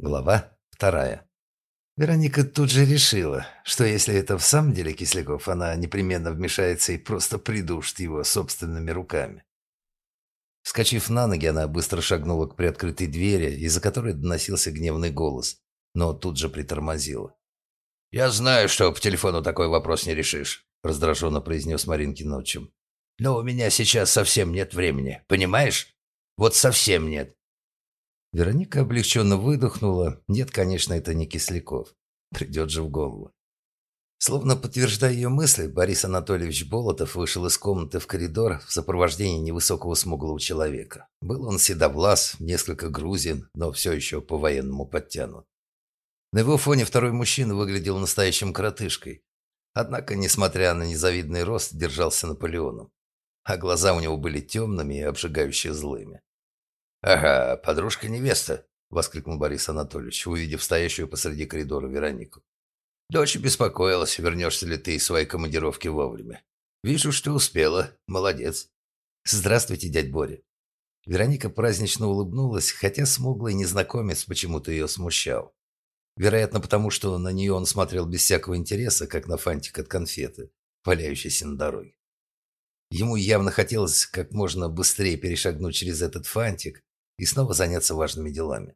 Глава вторая. Вероника тут же решила, что если это в самом деле Кисляков, она непременно вмешается и просто придушит его собственными руками. Вскочив на ноги, она быстро шагнула к приоткрытой двери, из-за которой доносился гневный голос, но тут же притормозила. «Я знаю, что по телефону такой вопрос не решишь», – раздраженно произнес Маринкин отчим. «Но у меня сейчас совсем нет времени, понимаешь? Вот совсем нет. Вероника облегченно выдохнула. Нет, конечно, это не Кисляков. Придет же в голову. Словно подтверждая ее мысли, Борис Анатольевич Болотов вышел из комнаты в коридор в сопровождении невысокого смуглого человека. Был он седовлас, несколько грузин, но все еще по-военному подтянут. На его фоне второй мужчина выглядел настоящим коротышкой. Однако, несмотря на незавидный рост, держался Наполеоном. А глаза у него были темными и обжигающе злыми. «Ага, подружка-невеста», — воскликнул Борис Анатольевич, увидев стоящую посреди коридора Веронику. «Дочь беспокоилась, вернешься ли ты из своей командировки вовремя. Вижу, что успела. Молодец». «Здравствуйте, дядь Боря». Вероника празднично улыбнулась, хотя смуглый незнакомец почему-то ее смущал. Вероятно, потому что на нее он смотрел без всякого интереса, как на фантик от конфеты, валяющийся на дороге. Ему явно хотелось как можно быстрее перешагнуть через этот фантик и снова заняться важными делами.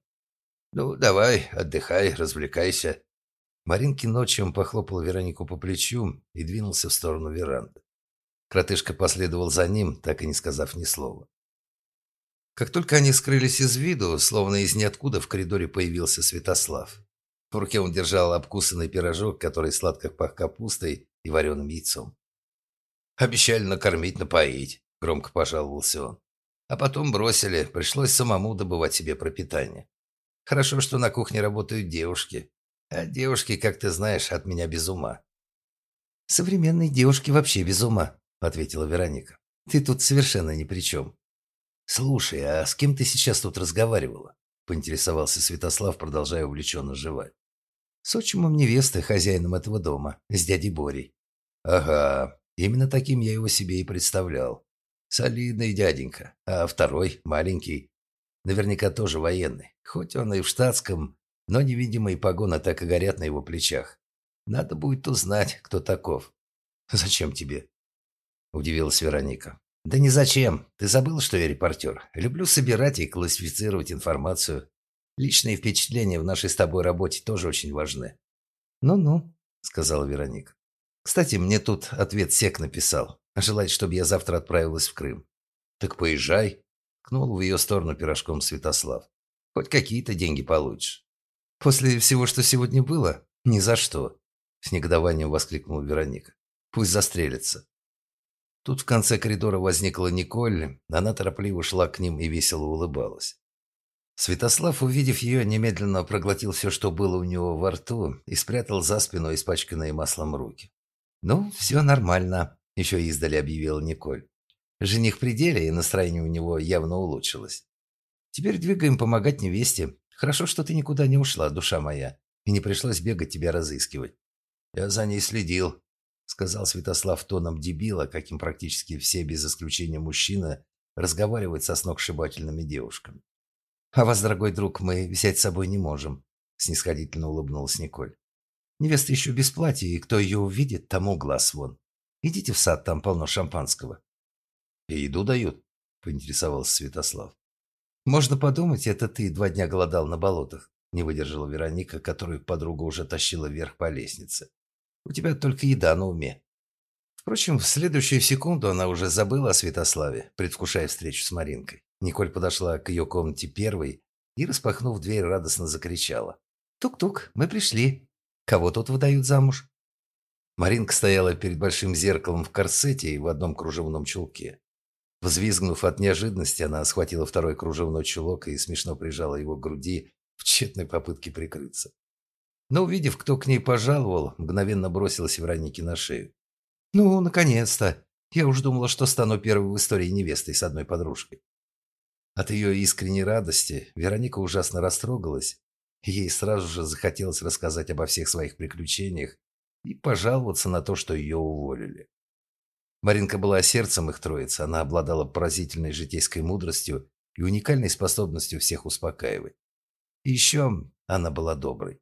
«Ну, давай, отдыхай, развлекайся». Маринкин ночью похлопал Веронику по плечу и двинулся в сторону веранды. Кротышка последовал за ним, так и не сказав ни слова. Как только они скрылись из виду, словно из ниоткуда в коридоре появился Святослав. В руке он держал обкусанный пирожок, который сладко пах капустой и вареным яйцом. «Обещали накормить, напоить», — громко пожаловался он. А потом бросили, пришлось самому добывать себе пропитание. Хорошо, что на кухне работают девушки. А девушки, как ты знаешь, от меня без ума. «Современные девушки вообще без ума», — ответила Вероника. «Ты тут совершенно ни при чем». «Слушай, а с кем ты сейчас тут разговаривала?» — поинтересовался Святослав, продолжая увлеченно жевать. «С отчимом невесты, хозяином этого дома, с дядей Борей». «Ага, именно таким я его себе и представлял. Солидный дяденька, а второй маленький. Наверняка тоже военный. Хоть он и в штатском, но невидимые погоны так и горят на его плечах. Надо будет узнать, кто таков. Зачем тебе? Удивилась Вероника. Да не зачем. Ты забыл, что я репортер. Люблю собирать и классифицировать информацию. Личные впечатления в нашей с тобой работе тоже очень важны. Ну-ну, сказала Вероника. Кстати, мне тут ответ СЕК написал. Желает, чтобы я завтра отправилась в Крым. Так поезжай. Кнул в ее сторону пирожком Святослав. Хоть какие-то деньги получишь. После всего, что сегодня было? Ни за что. С негодованием воскликнула Вероника. Пусть застрелится. Тут в конце коридора возникла Николь. Она торопливо шла к ним и весело улыбалась. Святослав, увидев ее, немедленно проглотил все, что было у него во рту, и спрятал за спину испачканные маслом руки. «Ну, все нормально», еще издали объявила Николь. Жених при деле, и настроение у него явно улучшилось. Теперь двигаем помогать невесте. Хорошо, что ты никуда не ушла, душа моя, и не пришлось бегать тебя разыскивать. Я за ней следил, сказал Святослав тоном дебила, каким практически все, без исключения мужчины, разговаривают со сногсшибательными девушками. «А вас, дорогой друг, мы взять с собой не можем», – снисходительно улыбнулась Николь. «Невеста еще без платья, и кто ее увидит, тому глаз вон. Идите в сад, там полно шампанского». «И еду дают?» – поинтересовался Святослав. «Можно подумать, это ты два дня голодал на болотах», – не выдержала Вероника, которую подруга уже тащила вверх по лестнице. «У тебя только еда на уме». Впрочем, в следующую секунду она уже забыла о Святославе, предвкушая встречу с Маринкой. Николь подошла к ее комнате первой и, распахнув дверь, радостно закричала. «Тук-тук, мы пришли. Кого тут выдают замуж?» Маринка стояла перед большим зеркалом в корсете и в одном кружевном чулке. Взвизгнув от неожиданности, она схватила второй кружевной чулок и смешно прижала его к груди в тщетной попытке прикрыться. Но, увидев, кто к ней пожаловал, мгновенно бросилась Веронике на шею. «Ну, наконец-то! Я уж думала, что стану первой в истории невестой с одной подружкой». От ее искренней радости Вероника ужасно растрогалась, ей сразу же захотелось рассказать обо всех своих приключениях и пожаловаться на то, что ее уволили. Маринка была сердцем их троицы, она обладала поразительной житейской мудростью и уникальной способностью всех успокаивать. И еще она была доброй.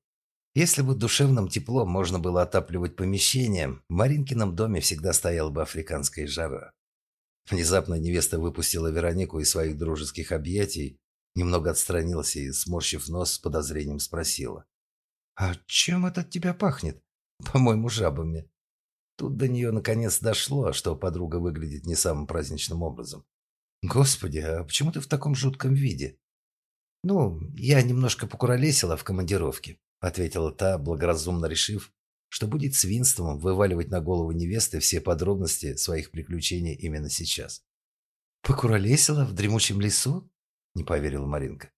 Если бы душевным теплом можно было отапливать помещение, в Маринкином доме всегда стояла бы африканская жара. Внезапно невеста выпустила Веронику из своих дружеских объятий, немного отстранилась и, сморщив нос, с подозрением спросила. «А чем это от тебя пахнет? По-моему, жабами». Тут до нее наконец дошло, что подруга выглядит не самым праздничным образом. «Господи, а почему ты в таком жутком виде?» «Ну, я немножко покуролесила в командировке», — ответила та, благоразумно решив, что будет свинством вываливать на голову невесты все подробности своих приключений именно сейчас. «Покуролесила в дремучем лесу?» — не поверила Маринка.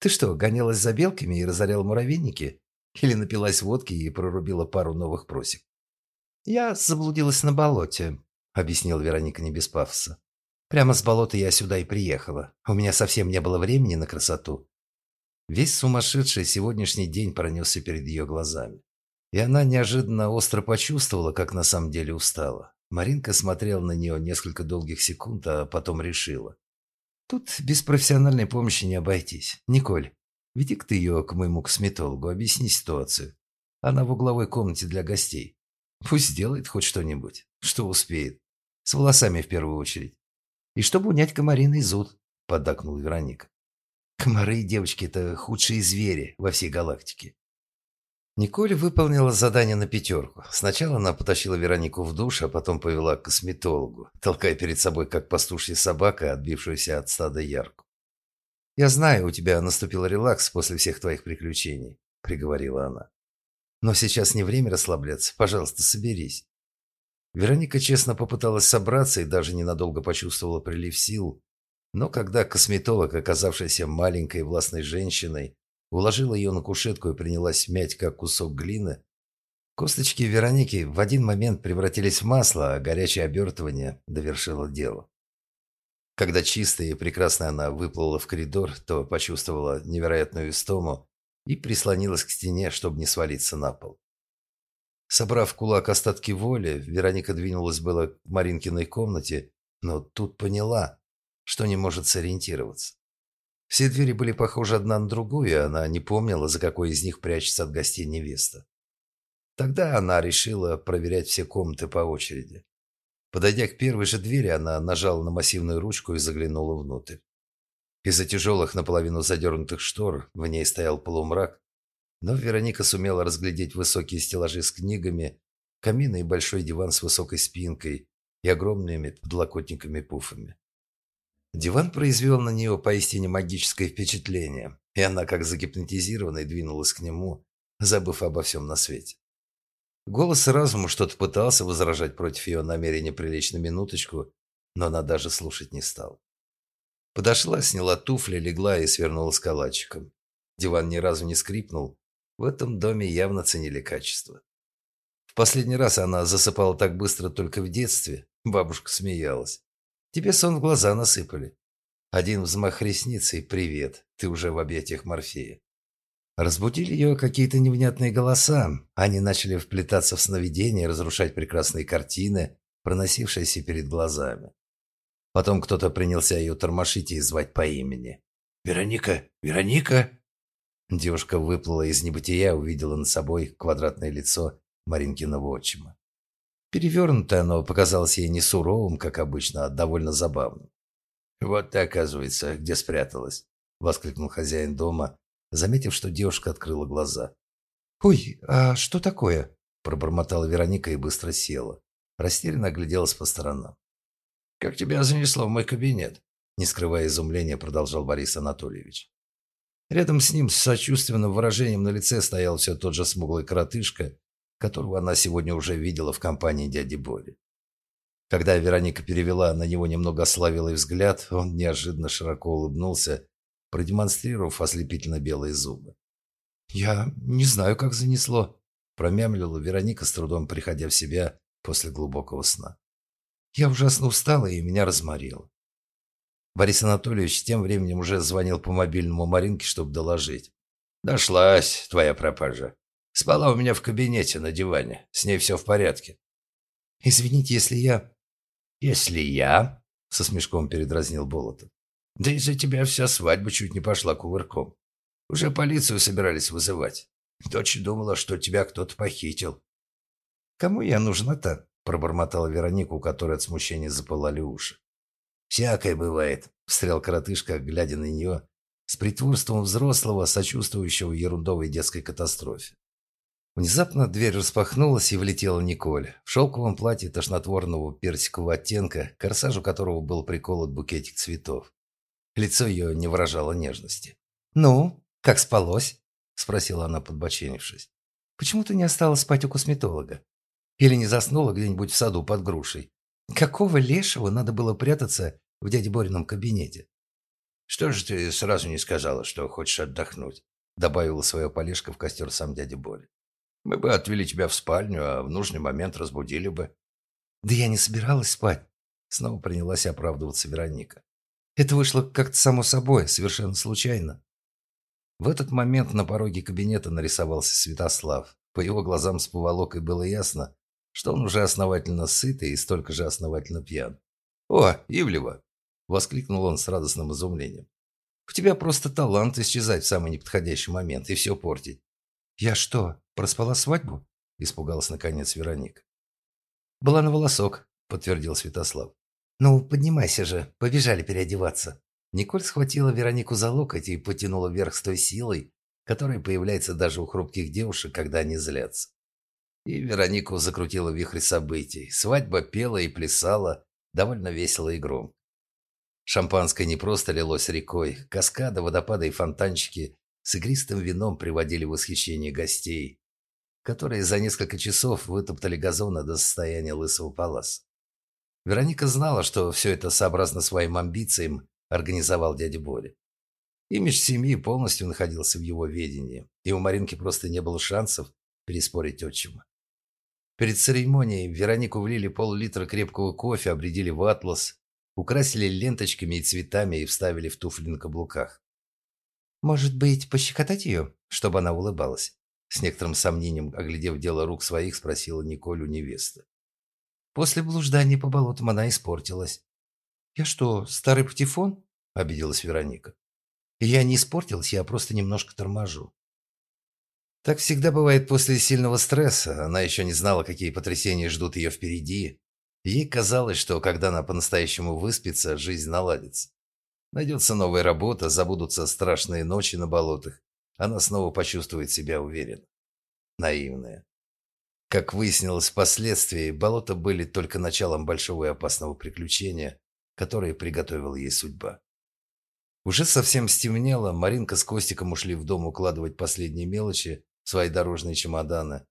«Ты что, гонялась за белками и разоряла муравейники? Или напилась водки и прорубила пару новых просек?» «Я заблудилась на болоте», — объяснила Вероника не без пафоса. «Прямо с болота я сюда и приехала. У меня совсем не было времени на красоту. Весь сумасшедший сегодняшний день пронесся перед ее глазами. И она неожиданно остро почувствовала, как на самом деле устала. Маринка смотрела на нее несколько долгих секунд, а потом решила. «Тут без профессиональной помощи не обойтись. Николь, веди-ка ты ее к моему косметологу, объясни ситуацию. Она в угловой комнате для гостей. Пусть сделает хоть что-нибудь, что успеет. С волосами в первую очередь. И чтобы унять комариный зуд», – поддакнул Вероника. Комары, девочки, это худшие звери во всей галактике. Николь выполнила задание на пятерку. Сначала она потащила Веронику в душ, а потом повела к косметологу, толкая перед собой, как пастушья собака, отбившаяся от стада ярку. «Я знаю, у тебя наступил релакс после всех твоих приключений», — приговорила она. «Но сейчас не время расслабляться. Пожалуйста, соберись». Вероника честно попыталась собраться и даже ненадолго почувствовала прилив сил, но когда косметолог, оказавшаяся маленькой властной женщиной, уложила ее на кушетку и принялась мять, как кусок глины, косточки Вероники в один момент превратились в масло, а горячее обертывание довершило дело. Когда чистая и прекрасная она выплыла в коридор, то почувствовала невероятную истому и прислонилась к стене, чтобы не свалиться на пол. Собрав в кулак остатки воли, Вероника двинулась было к Маринкиной комнате, но тут поняла, что не может сориентироваться. Все двери были похожи одна на другую, и она не помнила, за какой из них прячется от гостей невеста. Тогда она решила проверять все комнаты по очереди. Подойдя к первой же двери, она нажала на массивную ручку и заглянула внутрь. Из-за тяжелых наполовину задернутых штор в ней стоял полумрак, но Вероника сумела разглядеть высокие стеллажи с книгами, камин и большой диван с высокой спинкой и огромными подлокотниками-пуфами. Диван произвел на нее поистине магическое впечатление, и она, как загипнотизированная, двинулась к нему, забыв обо всем на свете. Голос разума что-то пытался возражать против ее намерения прилечь на минуточку, но она даже слушать не стала. Подошла, сняла туфли, легла и свернулась калачиком. Диван ни разу не скрипнул. В этом доме явно ценили качество. В последний раз она засыпала так быстро только в детстве. Бабушка смеялась. Тебе сон в глаза насыпали. Один взмах ресниц и привет, ты уже в объятиях Морфея. Разбудили ее какие-то невнятные голоса. Они начали вплетаться в сновидения разрушать прекрасные картины, проносившиеся перед глазами. Потом кто-то принялся ее тормошить и звать по имени. «Вероника! Вероника!» Девушка выплыла из небытия, увидела над собой квадратное лицо Маринкиного отчима. Перевернутое оно показалось ей не суровым, как обычно, а довольно забавным. «Вот ты, оказывается, где спряталась», — воскликнул хозяин дома, заметив, что девушка открыла глаза. «Ой, а что такое?» — пробормотала Вероника и быстро села. Растерянно огляделась по сторонам. «Как тебя занесло в мой кабинет?» Не скрывая изумления, продолжал Борис Анатольевич. Рядом с ним с сочувственным выражением на лице стоял все тот же смуглый коротышка которого она сегодня уже видела в компании дяди Боли. Когда Вероника перевела на него немного ославилый взгляд, он неожиданно широко улыбнулся, продемонстрировав ослепительно белые зубы. «Я не знаю, как занесло», – промямлила Вероника, с трудом приходя в себя после глубокого сна. «Я ужасно устала, и меня разморило». Борис Анатольевич тем временем уже звонил по мобильному Маринке, чтобы доложить. «Нашлась твоя пропажа. Спала у меня в кабинете на диване. С ней все в порядке. Извините, если я... Если я... Со смешком передразнил Болотов. Да из-за тебя вся свадьба чуть не пошла кувырком. Уже полицию собирались вызывать. Дочь думала, что тебя кто-то похитил. «Кому я нужна-то?» – пробормотала Вероника, у которой от смущения запылали уши. «Всякое бывает», – встрял коротышка, глядя на нее с притворством взрослого, сочувствующего ерундовой детской катастрофе. Внезапно дверь распахнулась, и влетела Николь. В шелковом платье тошнотворного персикового оттенка, корсажу которого был приколот букетик цветов. Лицо ее не выражало нежности. «Ну, как спалось?» – спросила она, подбоченившись. «Почему ты не осталась спать у косметолога? Или не заснула где-нибудь в саду под грушей? Какого лешего надо было прятаться в дяде Борином кабинете?» «Что же ты сразу не сказала, что хочешь отдохнуть?» – добавила свое полежка в костер сам дядя Боря. «Мы бы отвели тебя в спальню, а в нужный момент разбудили бы». «Да я не собиралась спать», – снова принялась оправдываться Вероника. «Это вышло как-то само собой, совершенно случайно». В этот момент на пороге кабинета нарисовался Святослав. По его глазам с поволокой было ясно, что он уже основательно сытый и столько же основательно пьян. «О, Ивлева!» – воскликнул он с радостным изумлением. «У тебя просто талант исчезать в самый неподходящий момент и все портить». «Я что, проспала свадьбу?» – испугалась наконец Вероника. «Была на волосок», – подтвердил Святослав. «Ну, поднимайся же, побежали переодеваться». Николь схватила Веронику за локоть и потянула вверх с той силой, которая появляется даже у хрупких девушек, когда они злятся. И Веронику закрутила вихрь событий. Свадьба пела и плясала, довольно весело и громко. Шампанское не просто лилось рекой, каскады, водопады и фонтанчики с игристым вином приводили в восхищение гостей, которые за несколько часов вытоптали газоны до состояния лысого паласа. Вероника знала, что все это сообразно своим амбициям организовал дядя Боря. Имидж семьи полностью находился в его ведении, и у Маринки просто не было шансов переспорить отчима. Перед церемонией Веронику влили пол-литра крепкого кофе, обредили в атлас, украсили ленточками и цветами и вставили в туфли на каблуках. «Может быть, пощекотать ее, чтобы она улыбалась?» С некоторым сомнением, оглядев дело рук своих, спросила Николь у невесты. После блуждания по болотам она испортилась. «Я что, старый патефон?» – обиделась Вероника. «Я не испортилась, я просто немножко торможу». Так всегда бывает после сильного стресса. Она еще не знала, какие потрясения ждут ее впереди. Ей казалось, что когда она по-настоящему выспится, жизнь наладится. Найдется новая работа, забудутся страшные ночи на болотах. Она снова почувствует себя уверенно. Наивная. Как выяснилось впоследствии, болота были только началом большого и опасного приключения, которое приготовила ей судьба. Уже совсем стемнело, Маринка с Костиком ушли в дом укладывать последние мелочи в свои дорожные чемоданы,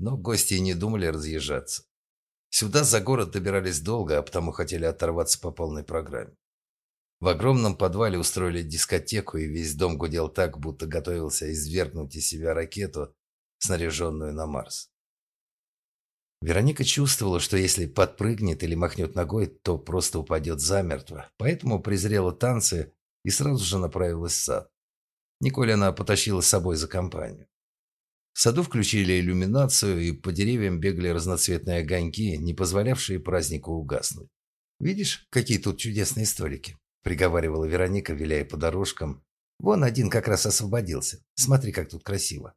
но гости и не думали разъезжаться. Сюда за город добирались долго, а потому хотели оторваться по полной программе. В огромном подвале устроили дискотеку, и весь дом гудел так, будто готовился извергнуть из себя ракету, снаряженную на Марс. Вероника чувствовала, что если подпрыгнет или махнет ногой, то просто упадет замертво, поэтому презрела танцы и сразу же направилась в сад. Николь она потащила с собой за компанию. В саду включили иллюминацию, и по деревьям бегали разноцветные огоньки, не позволявшие празднику угаснуть. «Видишь, какие тут чудесные столики?» приговаривала Вероника, виляя по дорожкам. Вон один как раз освободился. Смотри, как тут красиво.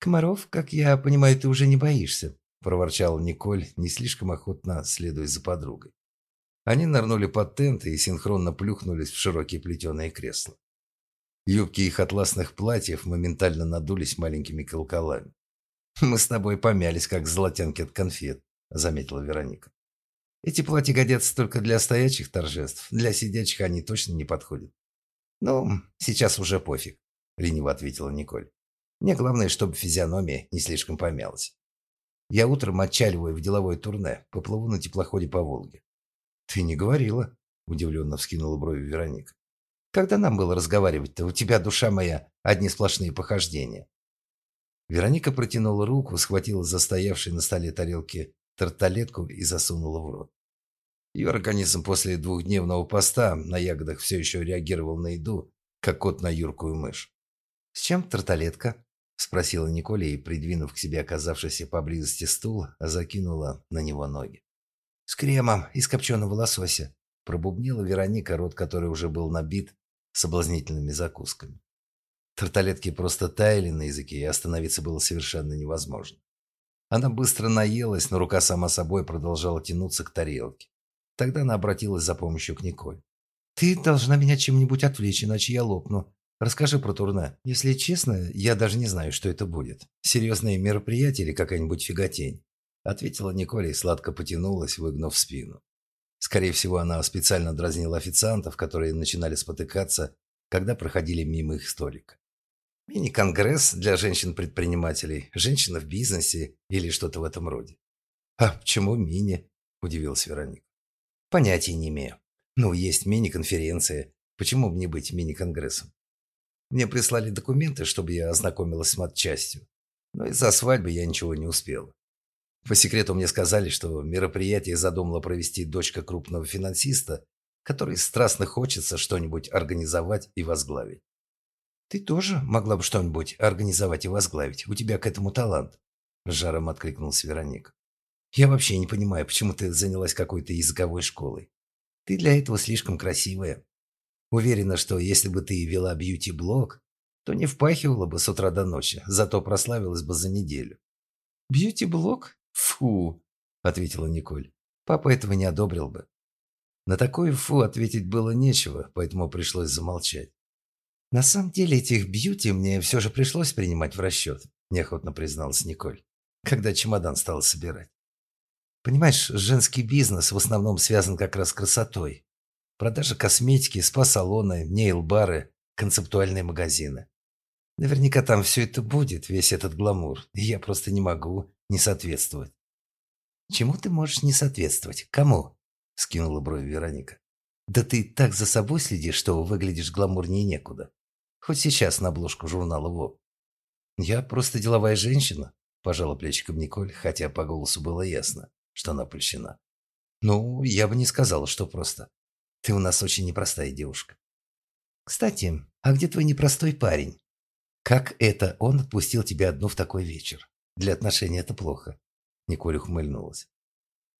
Комаров, как я понимаю, ты уже не боишься, проворчала Николь, не слишком охотно следуя за подругой. Они нырнули под тент и синхронно плюхнулись в широкие плетеные кресла. Юбки их атласных платьев моментально надулись маленькими колоколами. «Мы с тобой помялись, как золотянки от конфет», — заметила Вероника. Эти платья годятся только для стоячих торжеств. Для сидячих они точно не подходят. Ну, сейчас уже пофиг, лениво ответила Николь. Мне главное, чтобы физиономия не слишком помялась. Я утром отчаливаю в деловое турне, поплыву на теплоходе по Волге. Ты не говорила, удивленно вскинула брови Вероника. Когда нам было разговаривать-то? У тебя, душа моя, одни сплошные похождения. Вероника протянула руку, схватила застоявшей на столе тарелки тарталетку и засунула в рот. Ее организм после двухдневного поста на ягодах все еще реагировал на еду, как кот на юркую мышь. «С чем тарталетка?» – спросила Николя и, придвинув к себе оказавшийся поблизости стул, закинула на него ноги. «С кремом из копченого лосося», – пробубнила Вероника, рот которой уже был набит соблазнительными закусками. Тарталетки просто таяли на языке, и остановиться было совершенно невозможно. Она быстро наелась, но рука сама собой продолжала тянуться к тарелке. Тогда она обратилась за помощью к Николь. «Ты должна меня чем-нибудь отвлечь, иначе я лопну. Расскажи про турне. Если честно, я даже не знаю, что это будет. Серьезное мероприятие или какая-нибудь фиготень?» Ответила Николь и сладко потянулась, выгнув спину. Скорее всего, она специально дразнила официантов, которые начинали спотыкаться, когда проходили мимо их столика. Мини-конгресс для женщин-предпринимателей, женщина в бизнесе или что-то в этом роде. «А почему мини?» – удивилась Вероника. «Понятия не имею. Ну, есть мини-конференция. Почему бы не быть мини-конгрессом? Мне прислали документы, чтобы я ознакомилась с матчастью. Но из-за свадьбы я ничего не успела. По секрету мне сказали, что мероприятие задумала провести дочка крупного финансиста, которой страстно хочется что-нибудь организовать и возглавить. «Ты тоже могла бы что-нибудь организовать и возглавить. У тебя к этому талант», – жаром откликнулась Вероника. «Я вообще не понимаю, почему ты занялась какой-то языковой школой. Ты для этого слишком красивая. Уверена, что если бы ты вела бьюти-блог, то не впахивала бы с утра до ночи, зато прославилась бы за неделю. «Бьюти-блог? Фу!» – ответила Николь. «Папа этого не одобрил бы». На такое «фу» ответить было нечего, поэтому пришлось замолчать. «На самом деле этих бьюти мне все же пришлось принимать в расчет», – неохотно призналась Николь, когда чемодан стал собирать. «Понимаешь, женский бизнес в основном связан как раз с красотой. Продажа косметики, спа-салоны, нейл-бары, концептуальные магазины. Наверняка там все это будет, весь этот гламур, и я просто не могу не соответствовать. Чему ты можешь не соответствовать? Кому? Скинула брови Вероника. Да ты так за собой следишь, что выглядишь гламурнее некуда. Хоть сейчас на обложку журнала ВОП. Я просто деловая женщина, пожала плечиком Николь, хотя по голосу было ясно, что она польщена. Ну, я бы не сказала, что просто. Ты у нас очень непростая девушка. Кстати, а где твой непростой парень? Как это он отпустил тебя одну в такой вечер? Для отношений это плохо. Николь ухмыльнулась.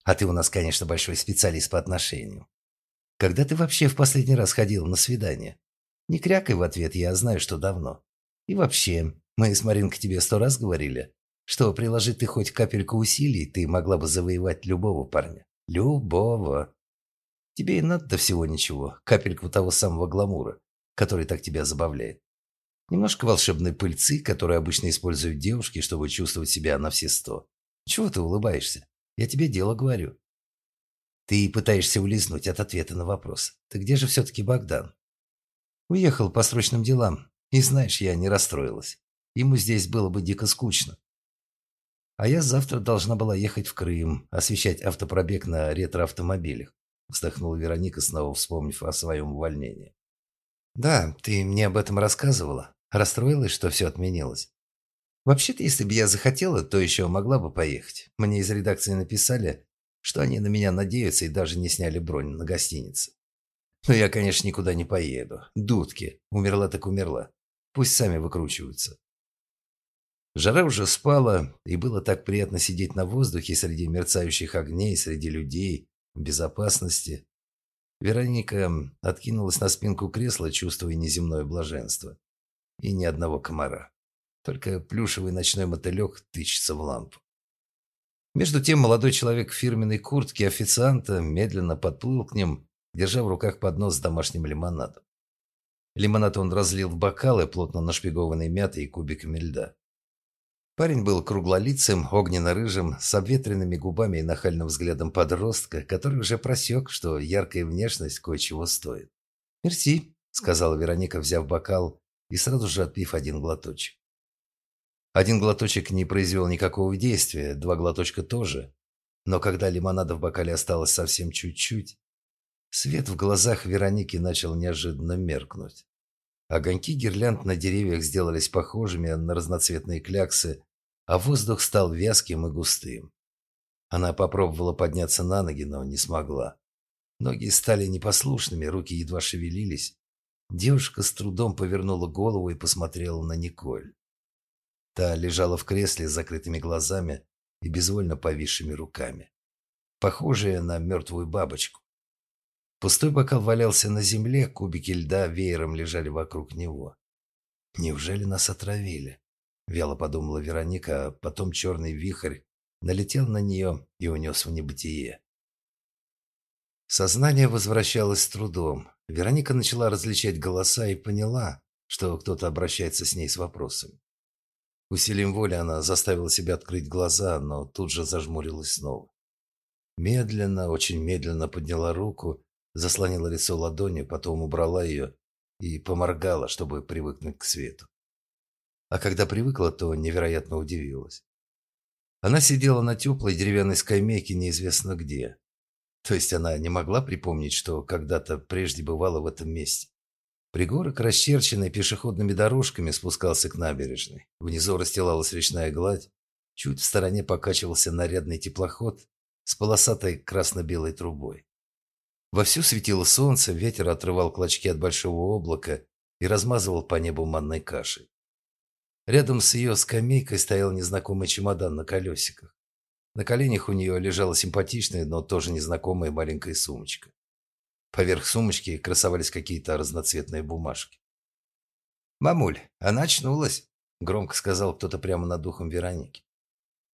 А ты у нас, конечно, большой специалист по отношениям. Когда ты вообще в последний раз ходил на свидание? Не крякай в ответ, я знаю, что давно. И вообще, мы с Маринкой тебе сто раз говорили, что приложить ты хоть капельку усилий, ты могла бы завоевать любого парня. Любого. Тебе и надо-то всего ничего, капельку того самого гламура, который так тебя забавляет. Немножко волшебной пыльцы, которую обычно используют девушки, чтобы чувствовать себя на все сто. Чего ты улыбаешься? Я тебе дело говорю. Ты пытаешься улизнуть от ответа на вопрос. Ты где же все-таки Богдан? Уехал по срочным делам. И знаешь, я не расстроилась. Ему здесь было бы дико скучно. А я завтра должна была ехать в Крым, освещать автопробег на ретроавтомобилях вздохнула Вероника, снова вспомнив о своем увольнении. «Да, ты мне об этом рассказывала. Расстроилась, что все отменилось. Вообще-то, если бы я захотела, то еще могла бы поехать. Мне из редакции написали, что они на меня надеются и даже не сняли бронь на гостинице. Но я, конечно, никуда не поеду. Дудки. Умерла так умерла. Пусть сами выкручиваются. Жара уже спала, и было так приятно сидеть на воздухе среди мерцающих огней, среди людей, безопасности. Вероника откинулась на спинку кресла, чувствуя неземное блаженство. И ни одного комара. Только плюшевый ночной мотылек тычется в лампу. Между тем молодой человек в фирменной куртке официанта медленно подплыл к ним, держа в руках поднос с домашним лимонадом. Лимонад он разлил в бокалы, плотно нашпигованные мятой и кубиками льда. Парень был круглолицым, огненно-рыжим, с обветренными губами и нахальным взглядом подростка, который уже просек, что яркая внешность кое-чего стоит. «Мерси», — сказала Вероника, взяв бокал и сразу же отпив один глоточек. Один глоточек не произвел никакого действия, два глоточка тоже. Но когда лимонада в бокале осталось совсем чуть-чуть, свет в глазах Вероники начал неожиданно меркнуть. Огоньки гирлянд на деревьях сделались похожими на разноцветные кляксы, а воздух стал вязким и густым. Она попробовала подняться на ноги, но не смогла. Ноги стали непослушными, руки едва шевелились. Девушка с трудом повернула голову и посмотрела на Николь. Та лежала в кресле с закрытыми глазами и безвольно повисшими руками, похожая на мертвую бабочку. Пустой бокал валялся на земле, кубики льда веером лежали вокруг него. Неужели нас отравили? Вяло подумала Вероника, а потом черный вихрь налетел на нее и унес в небытие. Сознание возвращалось с трудом. Вероника начала различать голоса и поняла, что кто-то обращается с ней с вопросами. Усилием воли она заставила себя открыть глаза, но тут же зажмурилась снова. Медленно, очень медленно подняла руку, заслонила лицо ладонью, потом убрала ее и поморгала, чтобы привыкнуть к свету. А когда привыкла, то невероятно удивилась. Она сидела на теплой деревянной скамейке неизвестно где. То есть она не могла припомнить, что когда-то прежде бывала в этом месте. Пригорок, расчерченный пешеходными дорожками, спускался к набережной. Внизу расстилалась речная гладь. Чуть в стороне покачивался нарядный теплоход с полосатой красно-белой трубой. Вовсю светило солнце, ветер отрывал клочки от большого облака и размазывал по небу манной кашей. Рядом с ее скамейкой стоял незнакомый чемодан на колесиках. На коленях у нее лежала симпатичная, но тоже незнакомая маленькая сумочка. Поверх сумочки красовались какие-то разноцветные бумажки. «Мамуль, она очнулась», — громко сказал кто-то прямо над духом Вероники.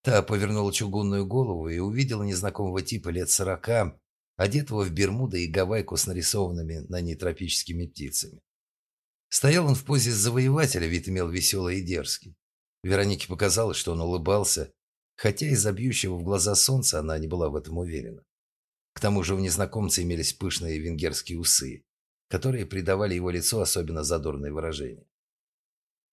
Та повернула чугунную голову и увидела незнакомого типа лет сорока, одетого в бермуды и гавайку с нарисованными на ней тропическими птицами. Стоял он в позе завоевателя, вид имел веселый и дерзкий. Веронике показалось, что он улыбался, хотя из-за бьющего в глаза солнца она не была в этом уверена. К тому же у незнакомца имелись пышные венгерские усы, которые придавали его лицу особенно задорное выражение.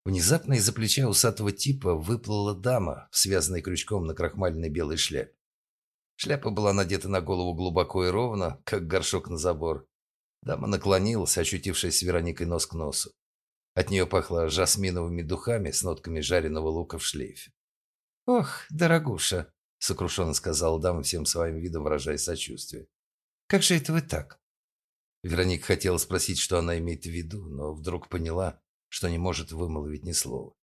Внезапно из-за плеча усатого типа выплыла дама, связанная крючком на крахмальной белой шляпе. Шляпа была надета на голову глубоко и ровно, как горшок на забор. Дама наклонилась, ощутившись с Вероникой нос к носу. От нее пахло жасминовыми духами с нотками жареного лука в шлейфе. «Ох, дорогуша!» — сокрушенно сказала дама всем своим видом, выражая сочувствие. «Как же это вы так?» Вероника хотела спросить, что она имеет в виду, но вдруг поняла, что не может вымолвить ни слова.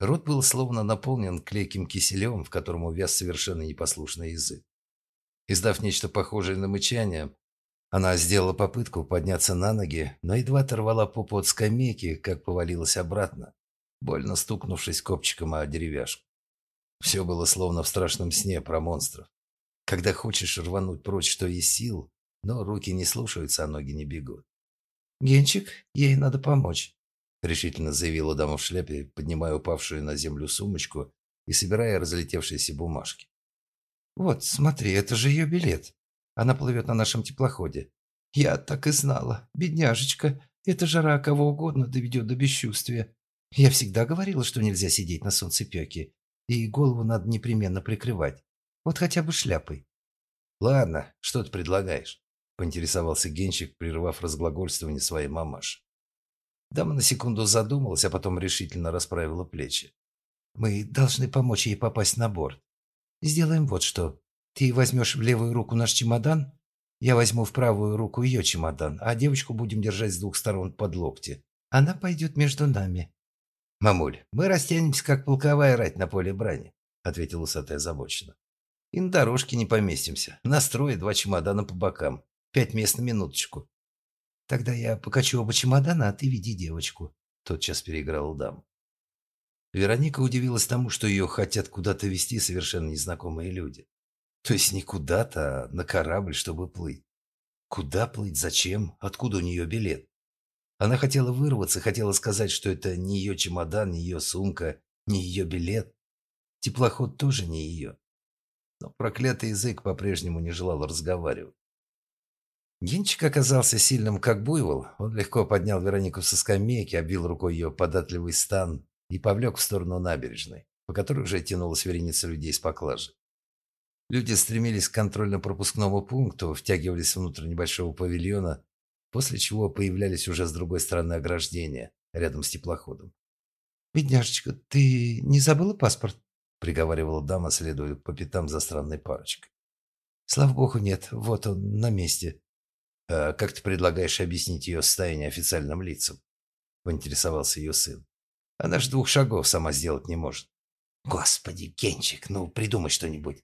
Рот был словно наполнен клейким киселем, в котором увяз совершенно непослушный язык. Издав нечто похожее на мычание, она сделала попытку подняться на ноги, но едва оторвала попу от скамейки, как повалилась обратно, больно стукнувшись копчиком о деревяшку. Все было словно в страшном сне про монстров. Когда хочешь рвануть прочь, что есть сил, но руки не слушаются, а ноги не бегут. «Генчик, ей надо помочь», решительно заявила дама в шляпе, поднимая упавшую на землю сумочку и собирая разлетевшиеся бумажки. «Вот, смотри, это же ее билет. Она плывет на нашем теплоходе. Я так и знала. Бедняжечка, эта жара кого угодно доведет до бесчувствия. Я всегда говорила, что нельзя сидеть на солнцепеке, и голову надо непременно прикрывать. Вот хотя бы шляпой». «Ладно, что ты предлагаешь?» – поинтересовался Генчик, прервав разглагольствование своей мамаши. Дама на секунду задумалась, а потом решительно расправила плечи. «Мы должны помочь ей попасть на борт. Сделаем вот что. Ты возьмешь в левую руку наш чемодан, я возьму в правую руку ее чемодан, а девочку будем держать с двух сторон под локти. Она пойдет между нами». «Мамуль, мы растянемся, как полковая рать на поле брани», — ответила усатая озабоченно. «И на дорожке не поместимся. Настрой два чемодана по бокам. Пять мест на минуточку. Тогда я покачу оба чемодана, а ты веди девочку. Тотчас переиграл дам. Вероника удивилась тому, что ее хотят куда-то вести совершенно незнакомые люди. То есть не куда-то, а на корабль, чтобы плыть. Куда плыть, зачем, откуда у нее билет? Она хотела вырваться, хотела сказать, что это не ее чемодан, не ее сумка, не ее билет. Теплоход тоже не ее. Но проклятый язык по-прежнему не желал разговаривать. Генчик оказался сильным, как буйвол. Он легко поднял Веронику со скамейки, обвил рукой ее податливый стан и повлек в сторону набережной, по которой уже тянулась вереница людей с поклажей. Люди стремились к контрольно-пропускному пункту, втягивались внутрь небольшого павильона, после чего появлялись уже с другой стороны ограждения, рядом с теплоходом. «Бедняжечка, ты не забыла паспорт?» – приговаривала дама, следуя по пятам за странной парочкой. «Слава богу, нет. Вот он, на месте. «А как ты предлагаешь объяснить ее состояние официальным лицам?» – поинтересовался ее сын. «Она ж двух шагов сама сделать не может». «Господи, Генчик, ну придумай что-нибудь.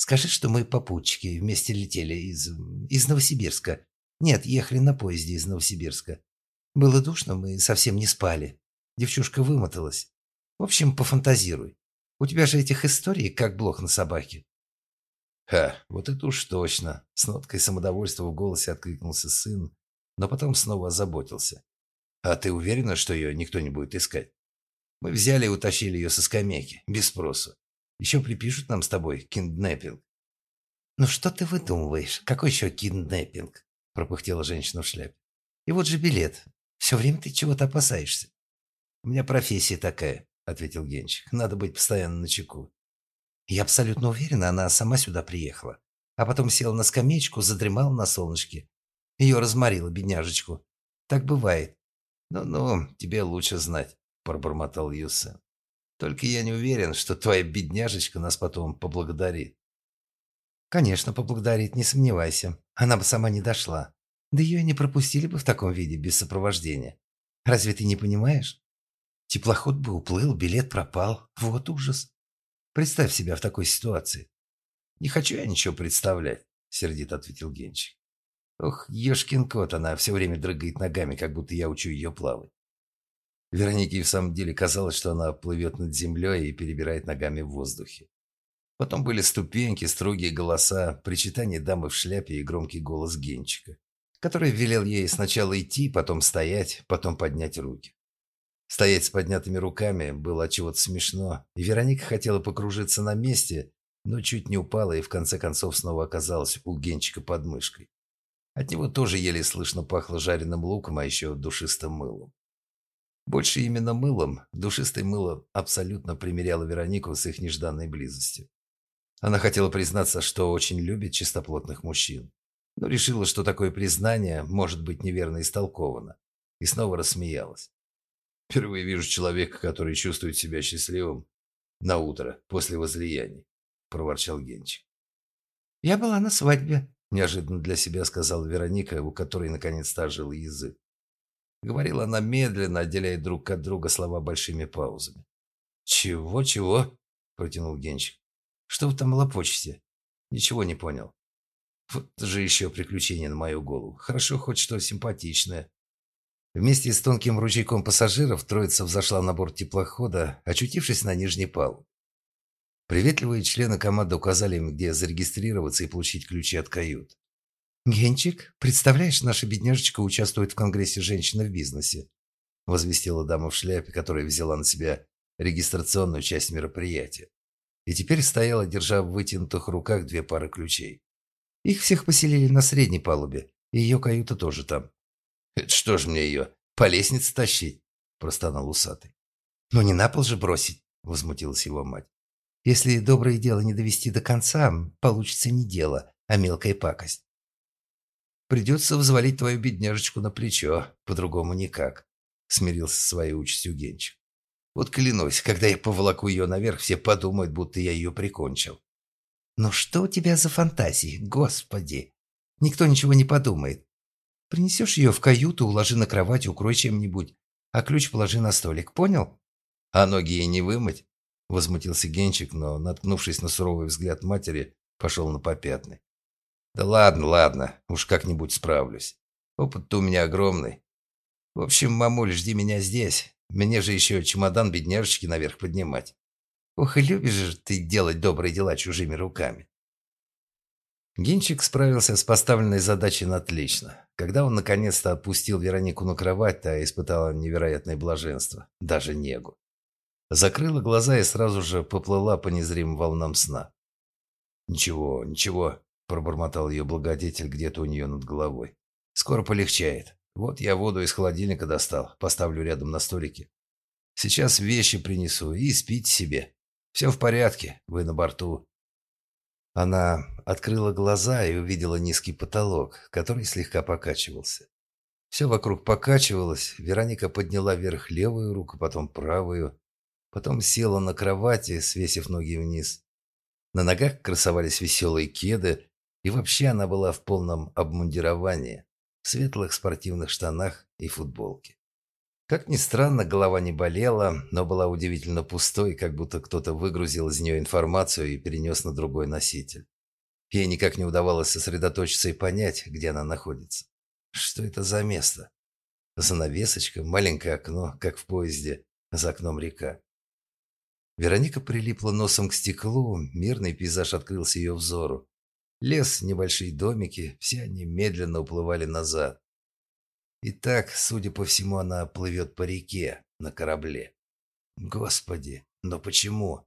Скажи, что мы попутчики вместе летели из... из Новосибирска. Нет, ехали на поезде из Новосибирска. Было душно, мы совсем не спали. Девчушка вымоталась. В общем, пофантазируй. У тебя же этих историй, как блох на собаке. Ха, вот это уж точно. С ноткой самодовольства в голосе откликнулся сын, но потом снова озаботился. А ты уверена, что ее никто не будет искать? Мы взяли и утащили ее со скамейки, без спроса. Еще припишут нам с тобой кинднеппинг. «Ну что ты выдумываешь? Какой еще кинднеппинг?» – пропыхтела женщина в шляпе. «И вот же билет. Все время ты чего-то опасаешься». «У меня профессия такая», – ответил Генчик. «Надо быть постоянно на чеку». Я абсолютно уверена, она сама сюда приехала. А потом села на скамеечку, задремала на солнышке. Ее разморила, бедняжечку. Так бывает. «Ну-ну, тебе лучше знать», – пробормотал Юсен. «Только я не уверен, что твоя бедняжечка нас потом поблагодарит». «Конечно, поблагодарит, не сомневайся. Она бы сама не дошла. Да ее не пропустили бы в таком виде, без сопровождения. Разве ты не понимаешь? Теплоход бы уплыл, билет пропал. Вот ужас. Представь себя в такой ситуации». «Не хочу я ничего представлять», – сердито ответил Генчик. «Ох, ешкин кот, она все время дрыгает ногами, как будто я учу ее плавать». Веронике в самом деле казалось, что она плывет над землей и перебирает ногами в воздухе. Потом были ступеньки, строгие голоса, причитание дамы в шляпе и громкий голос Генчика, который велел ей сначала идти, потом стоять, потом поднять руки. Стоять с поднятыми руками было чего-то смешно, и Вероника хотела покружиться на месте, но чуть не упала и в конце концов снова оказалась у Генчика под мышкой. От него тоже еле слышно пахло жареным луком, а еще душистым мылом. Больше именно мылом, душистое мыло абсолютно примеряло Веронику с их нежданной близостью. Она хотела признаться, что очень любит чистоплотных мужчин, но решила, что такое признание может быть неверно истолковано, и снова рассмеялась. Впервые вижу человека, который чувствует себя счастливым на утро после возлияний, проворчал Генчик. Я была на свадьбе, неожиданно для себя сказала Вероника, у которой наконец-то ожил язык. Говорила она медленно, отделяя друг от друга слова большими паузами. «Чего, чего?» – протянул Генчик. Что вы там лопочете? Ничего не понял. Вот же еще приключение на мою голову. Хорошо хоть что симпатичное. Вместе с тонким ручейком пассажиров троица взошла на борт теплохода, очутившись на нижней палубе. Приветливые члены команды указали им, где зарегистрироваться и получить ключи от кают. «Генчик, представляешь, наша бедняжечка участвует в Конгрессе женщин в бизнесе», возвестила дама в шляпе, которая взяла на себя регистрационную часть мероприятия и теперь стояла, держа в вытянутых руках две пары ключей. Их всех поселили на средней палубе, и ее каюта тоже там. «Это что ж мне ее, по лестнице тащить?» – простонал усатый. «Ну не на пол же бросить», – возмутилась его мать. «Если доброе дело не довести до конца, получится не дело, а мелкая пакость». «Придется взвалить твою бедняжечку на плечо, по-другому никак», – смирился со своей участью Генчик. Вот клянусь, когда я поволоку ее наверх, все подумают, будто я ее прикончил. «Ну что у тебя за фантазии, господи? Никто ничего не подумает. Принесешь ее в каюту, уложи на кровать, укрой чем-нибудь, а ключ положи на столик, понял?» «А ноги ей не вымыть?» – возмутился Генчик, но, наткнувшись на суровый взгляд матери, пошел на попятный. «Да ладно, ладно, уж как-нибудь справлюсь. Опыт-то у меня огромный. В общем, мамуль, жди меня здесь. Мне же еще чемодан бедняжечки наверх поднимать. Ох, и любишь же ты делать добрые дела чужими руками. Генчик справился с поставленной задачей на отлично. Когда он наконец-то отпустил Веронику на кровать, та испытала невероятное блаженство, даже негу. Закрыла глаза и сразу же поплыла по незримым волнам сна. «Ничего, ничего», – пробормотал ее благодетель где-то у нее над головой. «Скоро полегчает. Вот я воду из холодильника достал, поставлю рядом на столике. Сейчас вещи принесу и спите себе. Все в порядке, вы на борту». Она открыла глаза и увидела низкий потолок, который слегка покачивался. Все вокруг покачивалось. Вероника подняла вверх левую руку, потом правую. Потом села на кровати, свесив ноги вниз. На ногах красовались веселые кеды, и вообще она была в полном обмундировании в светлых спортивных штанах и футболке. Как ни странно, голова не болела, но была удивительно пустой, как будто кто-то выгрузил из нее информацию и перенес на другой носитель. Ей никак не удавалось сосредоточиться и понять, где она находится. Что это за место? Занавесочка, маленькое окно, как в поезде, за окном река. Вероника прилипла носом к стеклу, мирный пейзаж открылся ее взору. Лес, небольшие домики, все они медленно уплывали назад. И так, судя по всему, она плывет по реке на корабле. Господи, но почему?